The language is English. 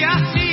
y así